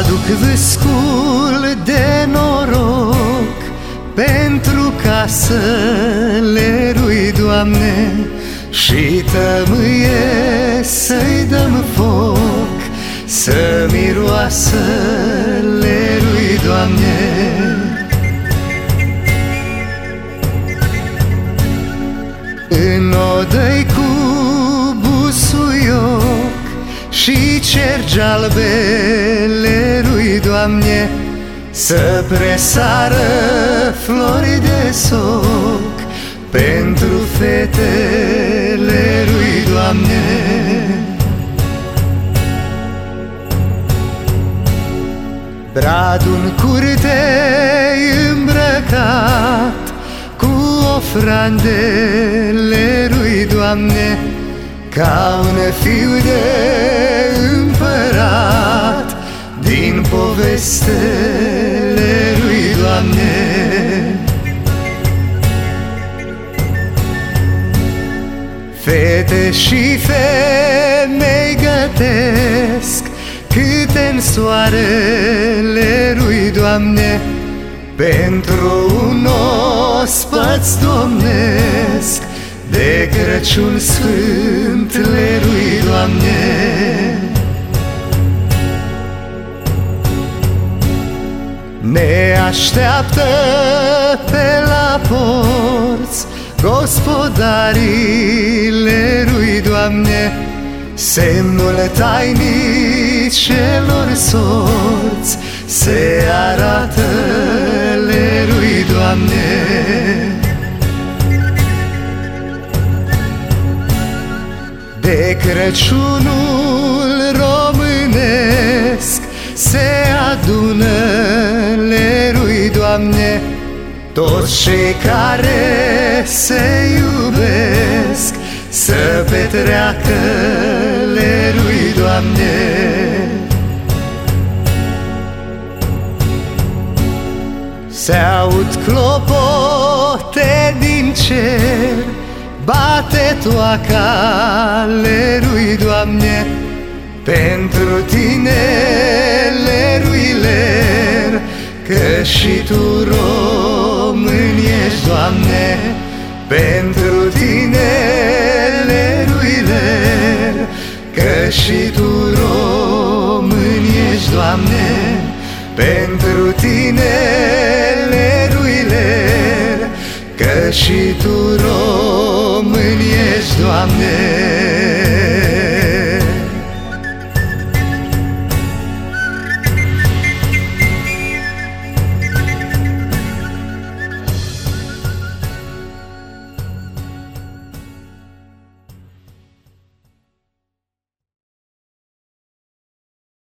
aduc vâscul de noroc Pentru ca să le rui, Doamne Și tămâie să-i dăm foc Să miroasă lerui, Doamne. În odăi cu busuioc Și cergi albele lui Doamne Să presară flori de soc Pentru fetele lui Doamne. Bradul curte îmbrăcat ofrandele lui Doamne Ca un fiu de împărat Din povestele lui Doamne Fete și femei gătesc Câte în soarele lui Doamne Pentru un ospăț domnesc De Crăciun sfânt le lui Ne așteaptă pe la porți Gospodarile lui Doamne Semnul tainic celor sorți Se arată lerui Doamne. De Crăciunul românesc Se adună lerui Doamne Toți cei care se iubesc Să petreacă lerui Doamne. Se aud clopote din cer Bate toaca lerui, Doamne. Pentru tine, și tu român ești, Doamne Pentru tine, lerui ler Că și tu român ești, Doamne Pentru tine, și tu român ești, Doamne